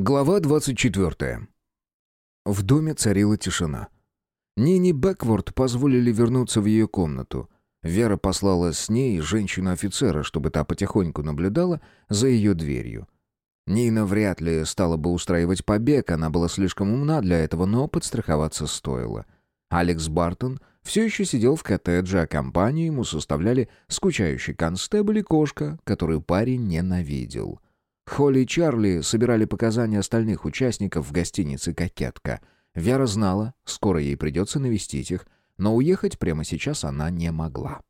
Глава 24. В доме царила тишина. Нине Бэкворд позволили вернуться в ее комнату. Вера послала с ней женщину-офицера, чтобы та потихоньку наблюдала за ее дверью. Нина вряд ли стала бы устраивать побег, она была слишком умна для этого, но подстраховаться стоило. Алекс Бартон все еще сидел в коттедже, а компанию ему составляли скучающий констебль и кошка, которую парень ненавидел — Холли и Чарли собирали показания остальных участников в гостинице «Кокетка». Вера знала, скоро ей придется навестить их, но уехать прямо сейчас она не могла.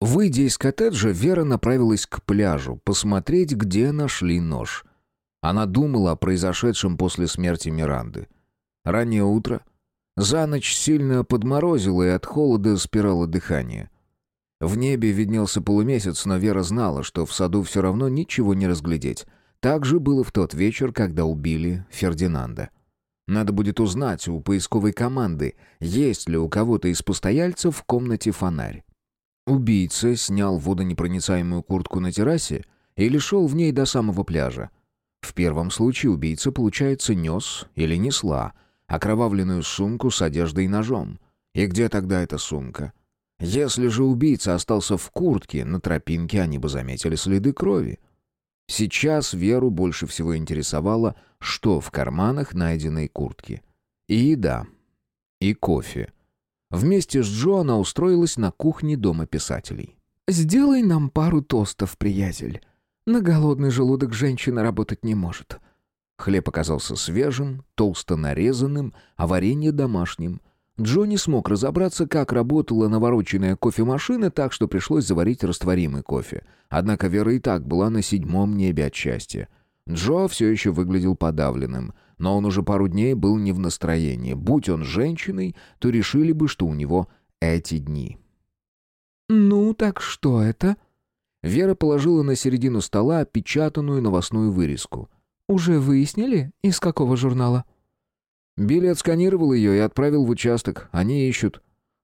Выйдя из коттеджа, Вера направилась к пляжу, посмотреть, где нашли нож. Она думала о произошедшем после смерти Миранды. Раннее утро. За ночь сильно подморозило, и от холода спирало дыхание. В небе виднелся полумесяц, но Вера знала, что в саду все равно ничего не разглядеть — так же было в тот вечер, когда убили Фердинанда. Надо будет узнать у поисковой команды, есть ли у кого-то из постояльцев в комнате фонарь. Убийца снял водонепроницаемую куртку на террасе или шел в ней до самого пляжа. В первом случае убийца, получается, нес или несла окровавленную сумку с одеждой и ножом. И где тогда эта сумка? Если же убийца остался в куртке, на тропинке они бы заметили следы крови. Сейчас Веру больше всего интересовало, что в карманах найденной куртки. И еда, и кофе. Вместе с Джо она устроилась на кухне Дома писателей. «Сделай нам пару тостов, приятель. На голодный желудок женщина работать не может». Хлеб оказался свежим, толсто нарезанным, а варенье домашним — Джо не смог разобраться, как работала навороченная кофемашина, так что пришлось заварить растворимый кофе. Однако Вера и так была на седьмом небе от счастья. Джо все еще выглядел подавленным, но он уже пару дней был не в настроении. Будь он женщиной, то решили бы, что у него эти дни. «Ну, так что это?» Вера положила на середину стола опечатанную новостную вырезку. «Уже выяснили, из какого журнала?» Билли отсканировал ее и отправил в участок. Они ищут.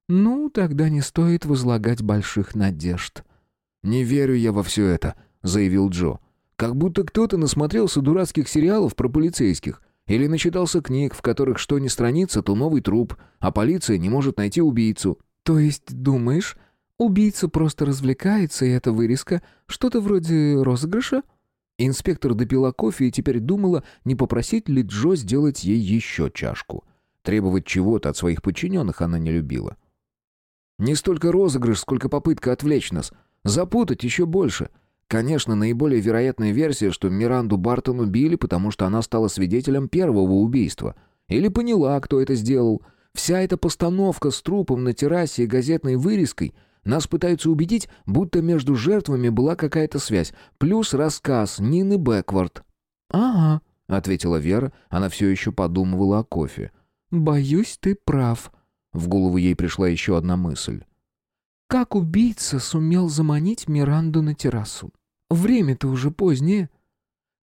«Ну, тогда не стоит возлагать больших надежд». «Не верю я во все это», — заявил Джо. «Как будто кто-то насмотрелся дурацких сериалов про полицейских. Или начитался книг, в которых что ни страница, то новый труп, а полиция не может найти убийцу». «То есть, думаешь, убийца просто развлекается, и эта вырезка что-то вроде розыгрыша?» Инспектор допила кофе и теперь думала, не попросить ли Джо сделать ей еще чашку. Требовать чего-то от своих подчиненных она не любила. Не столько розыгрыш, сколько попытка отвлечь нас. Запутать еще больше. Конечно, наиболее вероятная версия, что Миранду Бартон убили, потому что она стала свидетелем первого убийства. Или поняла, кто это сделал. Вся эта постановка с трупом на террасе и газетной вырезкой — нас пытаются убедить, будто между жертвами была какая-то связь, плюс рассказ Нины Бэквард». «Ага», — ответила Вера, она все еще подумывала о кофе. «Боюсь, ты прав». В голову ей пришла еще одна мысль. «Как убийца сумел заманить Миранду на террасу? Время-то уже позднее.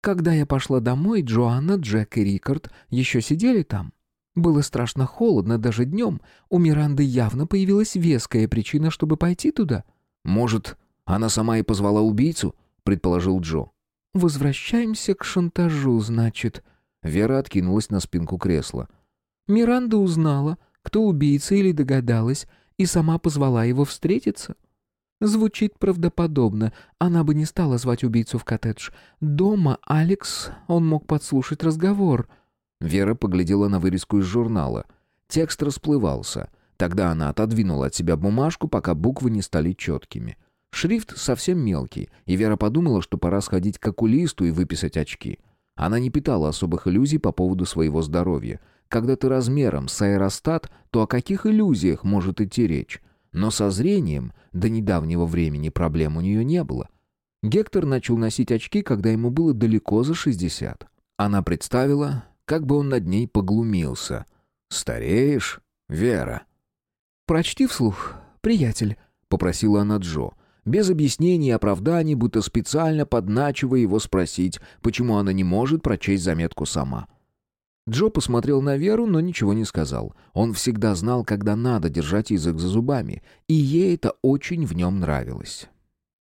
Когда я пошла домой, Джоанна, Джек и Рикард еще сидели там. Было страшно холодно даже днем. У Миранды явно появилась веская причина, чтобы пойти туда. «Может, она сама и позвала убийцу?» — предположил Джо. «Возвращаемся к шантажу, значит». Вера откинулась на спинку кресла. Миранда узнала, кто убийца или догадалась, и сама позвала его встретиться. Звучит правдоподобно. Она бы не стала звать убийцу в коттедж. Дома Алекс, он мог подслушать разговор — Вера поглядела на вырезку из журнала. Текст расплывался. Тогда она отодвинула от себя бумажку, пока буквы не стали четкими. Шрифт совсем мелкий, и Вера подумала, что пора сходить к окулисту и выписать очки. Она не питала особых иллюзий по поводу своего здоровья. Когда ты размером с аэростат, то о каких иллюзиях может идти речь? Но со зрением до недавнего времени проблем у нее не было. Гектор начал носить очки, когда ему было далеко за 60. Она представила, как бы он над ней поглумился. «Стареешь, Вера?» «Прочти вслух, приятель», — попросила она Джо. Без объяснений и оправданий, будто специально подначивая его спросить, почему она не может прочесть заметку сама. Джо посмотрел на Веру, но ничего не сказал. Он всегда знал, когда надо держать язык за зубами, и ей это очень в нем нравилось.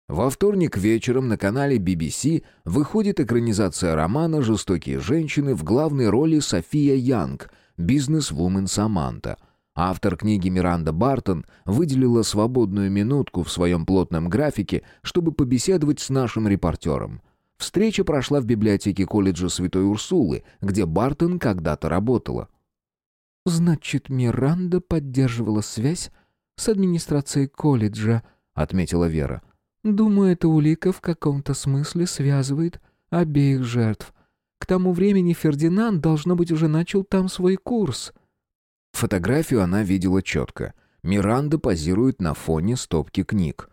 Во вторник вечером на канале BBC выходит экранизация романа «Жестокие женщины» в главной роли София Янг, бизнес-вумен Саманта. Автор книги Миранда Бартон выделила свободную минутку в своем плотном графике, чтобы побеседовать с нашим репортером. Встреча прошла в библиотеке колледжа Святой Урсулы, где Бартон когда-то работала. «Значит, Миранда поддерживала связь с администрацией колледжа», — отметила Вера. Думаю, эта улика в каком-то смысле связывает обеих жертв. К тому времени Фердинанд, должно быть, уже начал там свой курс. Фотографию она видела четко. Миранда позирует на фоне стопки книг.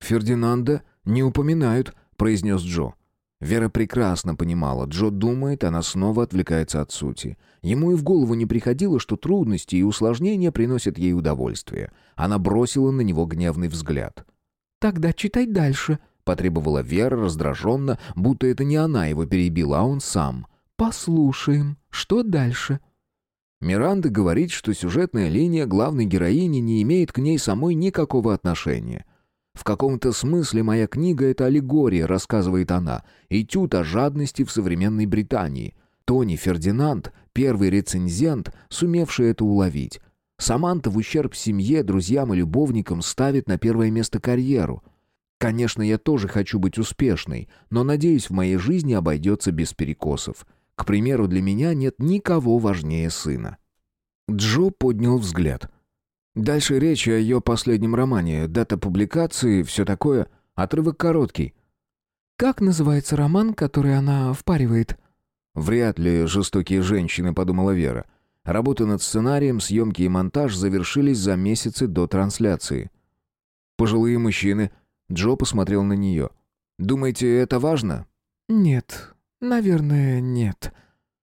«Фердинанда не упоминают», — произнес Джо. Вера прекрасно понимала, Джо думает, она снова отвлекается от сути. Ему и в голову не приходило, что трудности и усложнения приносят ей удовольствие. Она бросила на него гневный взгляд. «Тогда читай дальше», — потребовала Вера раздраженно, будто это не она его перебила, а он сам. «Послушаем, что дальше?» Миранда говорит, что сюжетная линия главной героини не имеет к ней самой никакого отношения. «В каком-то смысле моя книга — это аллегория», — рассказывает она, «этюд о жадности в современной Британии». Тони Фердинанд — первый рецензент, сумевший это уловить. Саманта в ущерб семье, друзьям и любовникам ставит на первое место карьеру. Конечно, я тоже хочу быть успешной, но надеюсь, в моей жизни обойдется без перекосов. К примеру, для меня нет никого важнее сына. Джо поднял взгляд. Дальше речь о ее последнем романе, дата публикации, все такое. Отрывок короткий. «Как называется роман, который она впаривает?» «Вряд ли жестокие женщины», — подумала Вера. Работы над сценарием, съемки и монтаж завершились за месяцы до трансляции. «Пожилые мужчины». Джо посмотрел на нее. «Думаете, это важно?» «Нет. Наверное, нет».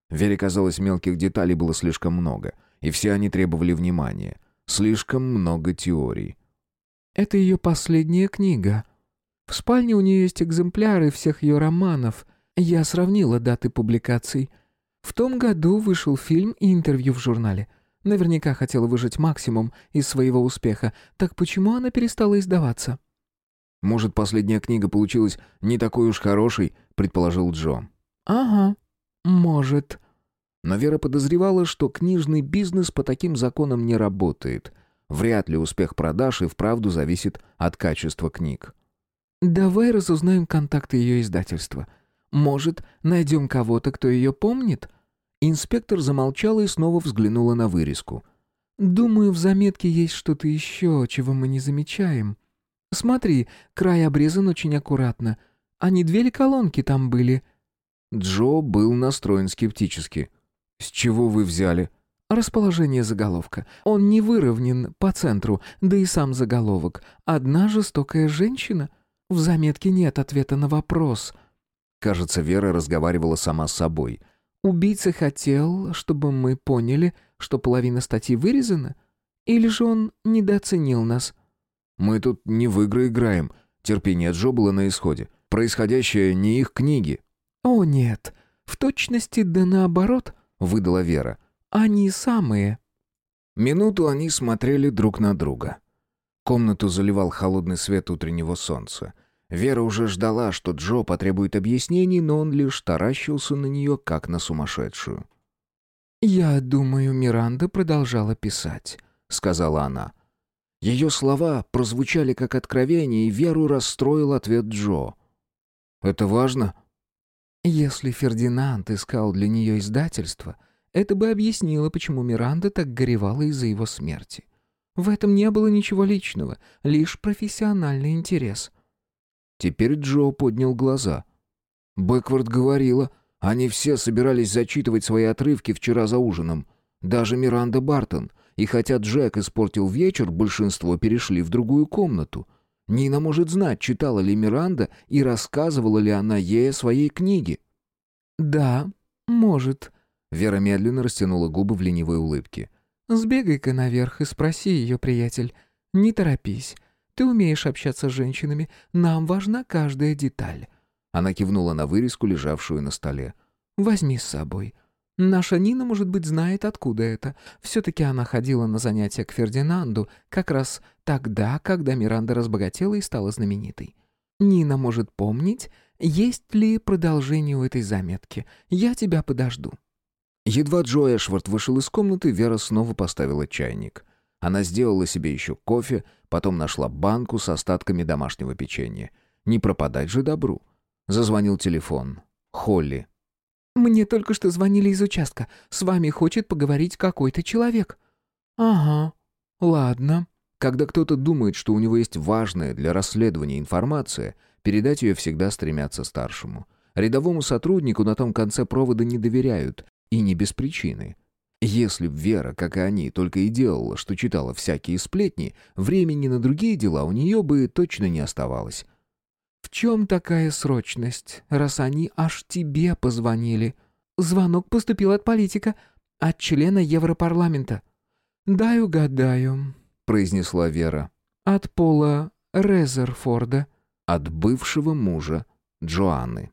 Вере казалось, мелких деталей было слишком много, и все они требовали внимания. Слишком много теорий. «Это ее последняя книга. В спальне у нее есть экземпляры всех ее романов. Я сравнила даты публикаций. В том году вышел фильм и интервью в журнале. Наверняка хотела выжать максимум из своего успеха. Так почему она перестала издаваться? «Может, последняя книга получилась не такой уж хорошей», — предположил Джо. «Ага, может». Но Вера подозревала, что книжный бизнес по таким законам не работает. Вряд ли успех продаж и вправду зависит от качества книг. «Давай разузнаем контакты ее издательства. Может, найдем кого-то, кто ее помнит?» Инспектор замолчала и снова взглянула на вырезку. «Думаю, в заметке есть что-то еще, чего мы не замечаем. Смотри, край обрезан очень аккуратно. А не две ли колонки там были?» Джо был настроен скептически. «С чего вы взяли?» Расположение заголовка. Он не выровнен по центру, да и сам заголовок. «Одна жестокая женщина?» В заметке нет ответа на вопрос — Кажется, Вера разговаривала сама с собой. «Убийца хотел, чтобы мы поняли, что половина статьи вырезана? Или же он недооценил нас?» «Мы тут не в игры играем. Терпение Джо было на исходе. Происходящее не их книги». «О, нет. В точности да наоборот», — выдала Вера. «Они самые». Минуту они смотрели друг на друга. Комнату заливал холодный свет утреннего солнца. Вера уже ждала, что Джо потребует объяснений, но он лишь таращился на нее, как на сумасшедшую. «Я думаю, Миранда продолжала писать», — сказала она. Ее слова прозвучали как откровение, и Веру расстроил ответ Джо. «Это важно?» «Если Фердинанд искал для нее издательство, это бы объяснило, почему Миранда так горевала из-за его смерти. В этом не было ничего личного, лишь профессиональный интерес». Теперь Джо поднял глаза. Бэквард говорила, они все собирались зачитывать свои отрывки вчера за ужином. Даже Миранда Бартон. И хотя Джек испортил вечер, большинство перешли в другую комнату. Нина может знать, читала ли Миранда и рассказывала ли она ей о своей книге. «Да, может». Вера медленно растянула губы в ленивой улыбке. «Сбегай-ка наверх и спроси ее, приятель. Не торопись. Ты умеешь общаться с женщинами. Нам важна каждая деталь». Она кивнула на вырезку, лежавшую на столе. «Возьми с собой. Наша Нина, может быть, знает, откуда это. Все-таки она ходила на занятия к Фердинанду как раз тогда, когда Миранда разбогатела и стала знаменитой. Нина может помнить, есть ли продолжение у этой заметки. Я тебя подожду». Едва Джо Эшвард вышел из комнаты, Вера снова поставила чайник. Она сделала себе еще кофе, потом нашла банку с остатками домашнего печенья. Не пропадать же добру. Зазвонил телефон. Холли. «Мне только что звонили из участка. С вами хочет поговорить какой-то человек». «Ага, ладно». Когда кто-то думает, что у него есть важная для расследования информация, передать ее всегда стремятся старшему. Рядовому сотруднику на том конце провода не доверяют, и не без причины. Если б Вера, как и они, только и делала, что читала всякие сплетни, времени на другие дела у нее бы точно не оставалось. «В чем такая срочность, раз они аж тебе позвонили? Звонок поступил от политика, от члена Европарламента». «Дай угадаю», — произнесла Вера. «От Пола Резерфорда». От бывшего мужа Джоанны.